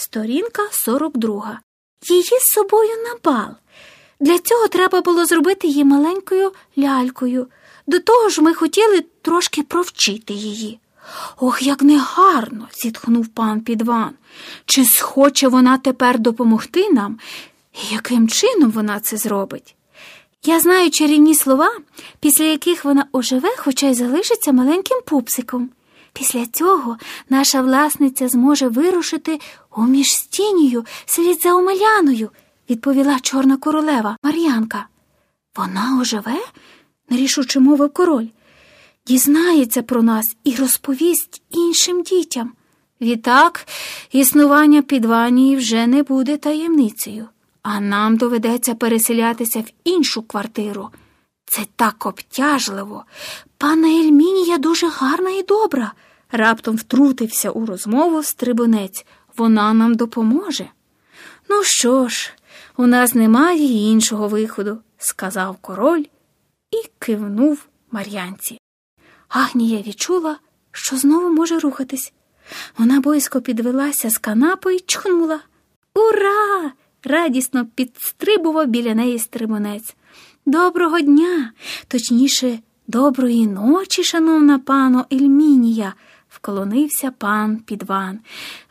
Сторінка 42. Її з собою на бал. Для цього треба було зробити її маленькою лялькою. До того ж ми хотіли трошки провчити її. Ох, як негарно, зітхнув пан Підван. Чи схоче вона тепер допомогти нам? І яким чином вона це зробить? Я знаю чарівні слова, після яких вона оживе, хоча й залишиться маленьким пупсиком. Після цього наша власниця зможе вирушити у міжстінію слід за Омеляною, відповіла чорна королева Мар'янка. Вона оживе? нерішуче мовив король. Дізнається про нас і розповість іншим дітям. Відтак, існування підванії вже не буде таємницею, а нам доведеться переселятися в іншу квартиру. Це так обтяжливо. Пана Ельмінія дуже гарна і добра. Раптом втрутився у розмову стрибунець. Вона нам допоможе. Ну що ж, у нас немає іншого виходу, сказав король і кивнув Мар'янці. Агнія відчула, що знову може рухатись. Вона бойсько підвелася з канапи і чхнула. Ура! радісно підстрибував біля неї стрибунець. Доброго дня, точніше, доброї ночі, шановна пано Ельмінія, вклонився пан Підван.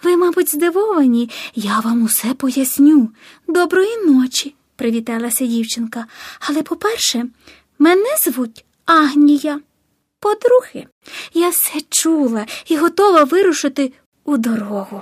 Ви, мабуть, здивовані, я вам усе поясню. Доброї ночі, привіталася дівчинка. Але, по-перше, мене звуть Агнія. По-друге, я все чула і готова вирушити у дорогу.